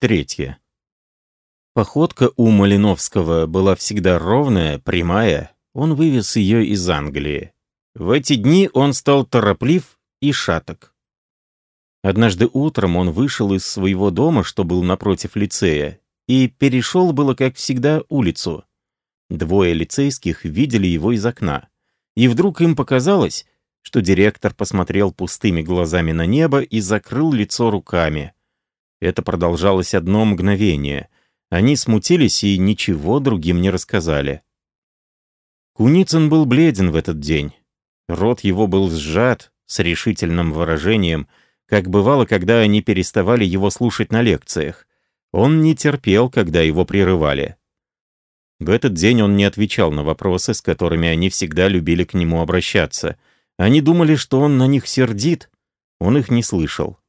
Третье. Походка у Малиновского была всегда ровная, прямая. Он вывез ее из Англии. В эти дни он стал тороплив и шаток. Однажды утром он вышел из своего дома, что был напротив лицея, и перешел было, как всегда, улицу. Двое лицейских видели его из окна. И вдруг им показалось, что директор посмотрел пустыми глазами на небо и закрыл лицо руками. Это продолжалось одно мгновение. Они смутились и ничего другим не рассказали. Куницын был бледен в этот день. Рот его был сжат с решительным выражением, как бывало, когда они переставали его слушать на лекциях. Он не терпел, когда его прерывали. В этот день он не отвечал на вопросы, с которыми они всегда любили к нему обращаться. Они думали, что он на них сердит. Он их не слышал.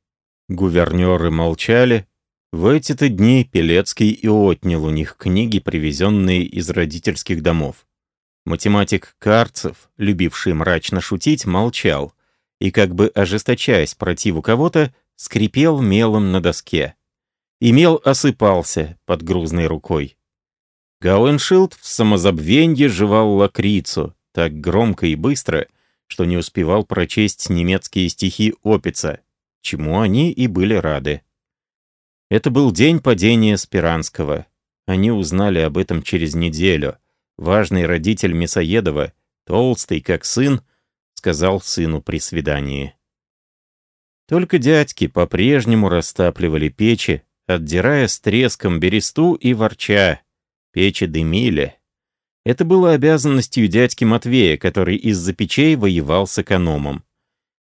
Гувернеры молчали. В эти-то дни Пелецкий и отнял у них книги, привезенные из родительских домов. Математик Карцев, любивший мрачно шутить, молчал и, как бы ожесточаясь противу кого-то, скрипел мелом на доске. И мел осыпался под грузной рукой. Гауэншилд в самозабвенье жевал лакрицу так громко и быстро, что не успевал прочесть немецкие стихи Опица, чему они и были рады. Это был день падения Спиранского. Они узнали об этом через неделю. Важный родитель Мясоедова, толстый как сын, сказал сыну при свидании. Только дядьки по-прежнему растапливали печи, отдирая с треском бересту и ворча. Печи дымили. Это было обязанностью дядьки Матвея, который из-за печей воевал с экономом.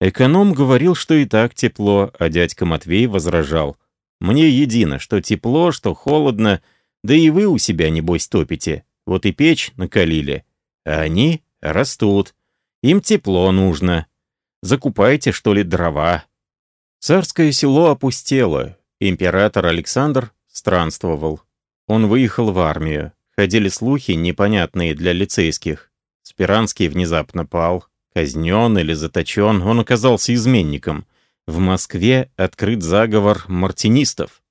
Эконом говорил, что и так тепло, а дядька Матвей возражал. «Мне едино, что тепло, что холодно, да и вы у себя, небось, топите. Вот и печь накалили. А они растут. Им тепло нужно. Закупайте, что ли, дрова». Царское село опустело. Император Александр странствовал. Он выехал в армию. Ходили слухи, непонятные для лицейских. Спиранский внезапно пал казнен или заточен, он оказался изменником. В Москве открыт заговор мартинистов.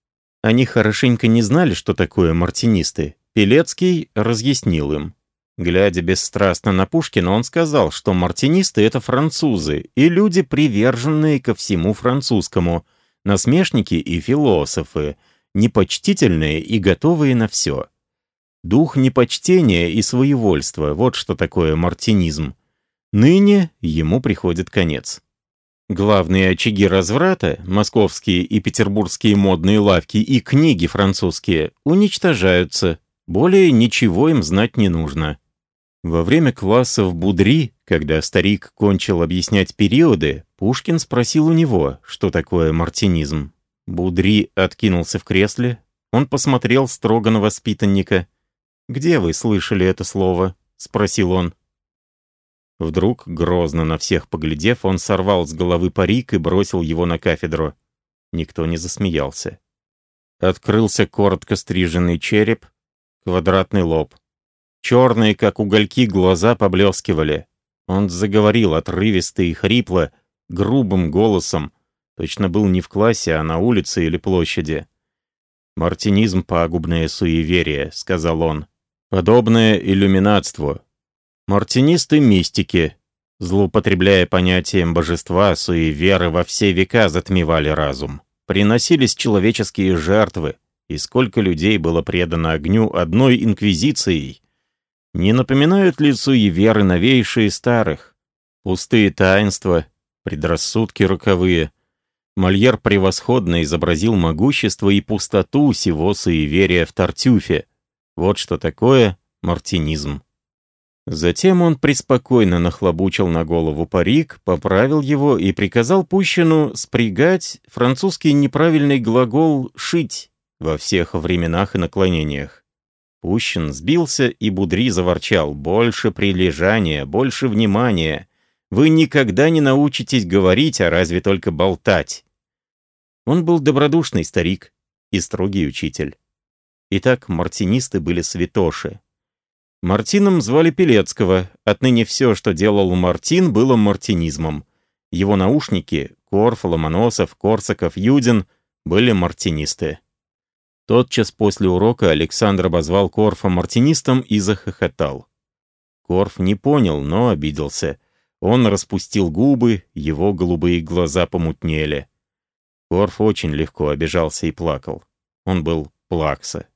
Они хорошенько не знали, что такое мартинисты. Пелецкий разъяснил им. Глядя бесстрастно на Пушкина, он сказал, что мартинисты — это французы и люди, приверженные ко всему французскому, насмешники и философы, непочтительные и готовые на все. Дух непочтения и своевольства — вот что такое мартинизм. Ныне ему приходит конец. Главные очаги разврата, московские и петербургские модные лавки и книги французские, уничтожаются. Более ничего им знать не нужно. Во время класса в Будри, когда старик кончил объяснять периоды, Пушкин спросил у него, что такое мартинизм. Будри откинулся в кресле. Он посмотрел строго на воспитанника. «Где вы слышали это слово?» — спросил он. Вдруг, грозно на всех поглядев, он сорвал с головы парик и бросил его на кафедру. Никто не засмеялся. Открылся коротко стриженный череп, квадратный лоб. Черные, как угольки, глаза поблескивали. Он заговорил отрывисто и хрипло, грубым голосом. Точно был не в классе, а на улице или площади. «Мартинизм — пагубное суеверие», — сказал он. «Подобное иллюминатству, Мартинисты мистики, злоупотребляя понятием божества, суеверы во все века затмевали разум. Приносились человеческие жертвы, и сколько людей было предано огню одной инквизицией. Не напоминают ли суеверы новейшие старых? Пустые таинства, предрассудки роковые. Мольер превосходно изобразил могущество и пустоту сего суеверия в Тартюфе. Вот что такое мартинизм. Затем он преспокойно нахлобучил на голову парик, поправил его и приказал Пущину спрягать французский неправильный глагол «шить» во всех временах и наклонениях. Пущин сбился и Будри заворчал «больше прилежания, больше внимания. Вы никогда не научитесь говорить, а разве только болтать». Он был добродушный старик и строгий учитель. Итак, мартинисты были святоши. Мартином звали Пелецкого. Отныне все, что делал Мартин, было мартинизмом. Его наушники — Корф, Ломоносов, Корсаков, Юдин — были мартинисты. Тотчас после урока Александр обозвал Корфа мартинистом и захохотал. Корф не понял, но обиделся. Он распустил губы, его голубые глаза помутнели. Корф очень легко обижался и плакал. Он был плакса.